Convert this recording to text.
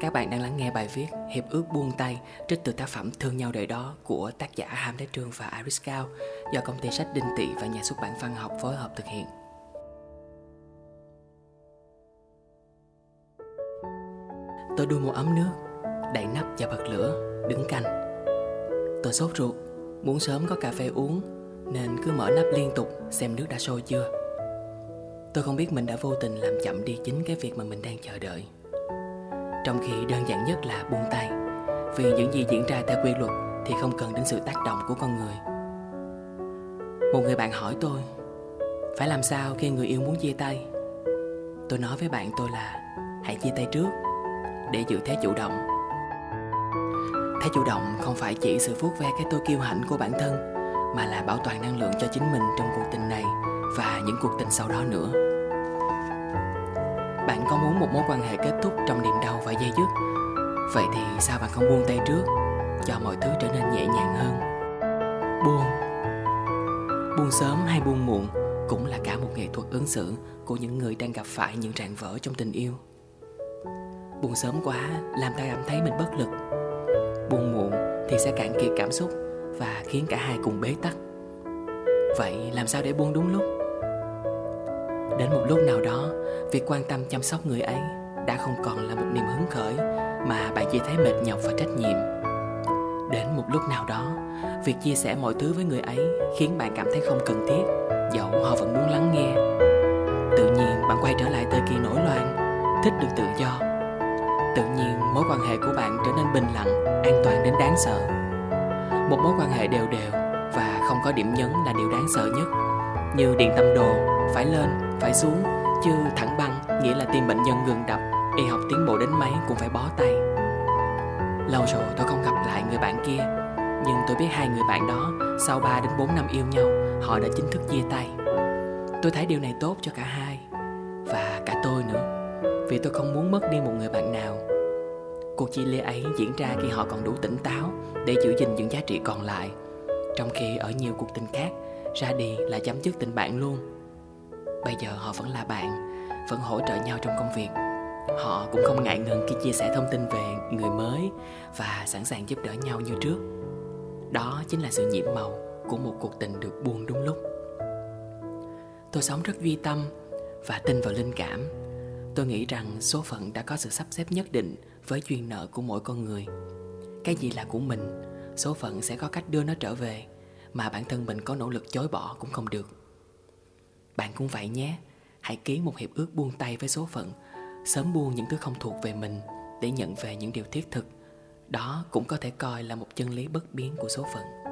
Các bạn đang lắng nghe bài viết Hiệp ước buông tay trích từ tác phẩm Thương nhau đời đó của tác giả Ham Thế Trương và Iris Cao do công ty sách Đinh Tị và nhà xuất bản văn học phối hợp thực hiện. Tôi đun một ấm nước, đậy nắp và bật lửa, đứng canh. Tôi sốt ruột, muốn sớm có cà phê uống nên cứ mở nắp liên tục xem nước đã sôi chưa. Tôi không biết mình đã vô tình làm chậm đi chính cái việc mà mình đang chờ đợi. Trong khi đơn giản nhất là buông tay. Vì những gì diễn ra theo quy luật Thì không cần đến sự tác động của con người. Một người bạn hỏi tôi, Phải làm sao khi người yêu muốn chia tay? Tôi nói với bạn tôi là, Hãy chia tay trước, Để giữ thế chủ động. Thế chủ động không phải chỉ sự vuốt ve cái tôi kiêu hãnh của bản thân, Mà là bảo toàn năng lượng cho chính mình trong cuộc tình này Và những cuộc tình sau đó nữa. Bạn có muốn một mối quan hệ kết thúc trong Vậy thì sao bạn không buông tay trước, Cho mọi thứ trở nên nhẹ nhàng hơn? Buông. Buông sớm hay buông muộn Cũng là cả một nghệ thuật ứng xử Của những người đang gặp phải những rạn vỡ trong tình yêu. Buông sớm quá Làm ta cảm thấy mình bất lực. Buông muộn thì sẽ cạn kiệt cảm xúc Và khiến cả hai cùng bế tắc. Vậy làm sao để buông đúng lúc? Đến một lúc nào đó, Việc quan tâm chăm sóc người ấy Đã không còn là một niềm hứng khởi chỉ thấy mệt nhọc và trách nhiệm. Đến một lúc nào đó Việc chia sẻ mọi thứ với người ấy Khiến bạn cảm thấy không cần thiết Dẫu họ vẫn muốn lắng nghe. Tự nhiên bạn quay trở lại thời kỳ nổi loạn Thích được tự do. Tự nhiên mối quan hệ của bạn trở nên bình lặng An toàn đến đáng sợ. Một mối quan hệ đều đều Và không có điểm nhấn là điều đáng sợ nhất. Như điện tâm đồ Phải lên, phải xuống Chứ thẳng băng nghĩa là tim bệnh nhân ngừng đập Y học tiến bộ đến mấy cũng phải bó tay. Lâu rồi tôi không gặp lại người bạn kia. Nhưng tôi biết hai người bạn đó Sau 3 đến 4 năm yêu nhau, Họ đã chính thức chia tay. Tôi thấy điều này tốt cho cả hai, Và cả tôi nữa, Vì tôi không muốn mất đi một người bạn nào. Cuộc chia ly ấy diễn ra khi họ còn đủ tỉnh táo Để giữ gìn những giá trị còn lại, Trong khi ở nhiều cuộc tình khác, Ra đi là chấm dứt tình bạn luôn. Bây giờ họ vẫn là bạn, vẫn hỗ trợ nhau trong công việc. Họ cũng không ngại ngần khi chia sẻ thông tin về người mới và sẵn sàng giúp đỡ nhau như trước. Đó chính là sự nhiệm màu của một cuộc tình được buông đúng lúc. Tôi sống rất duy tâm và tin vào linh cảm. Tôi nghĩ rằng số phận đã có sự sắp xếp nhất định với duyên nợ của mỗi con người. Cái gì là của mình, số phận sẽ có cách đưa nó trở về, mà bản thân mình có nỗ lực chối bỏ cũng không được. Bạn cũng vậy nhé, Hãy ký một hiệp ước buông tay với số phận, Sớm buông những thứ không thuộc về mình Để nhận về những điều thiết thực. Đó cũng có thể coi là một chân lý bất biến của số phận.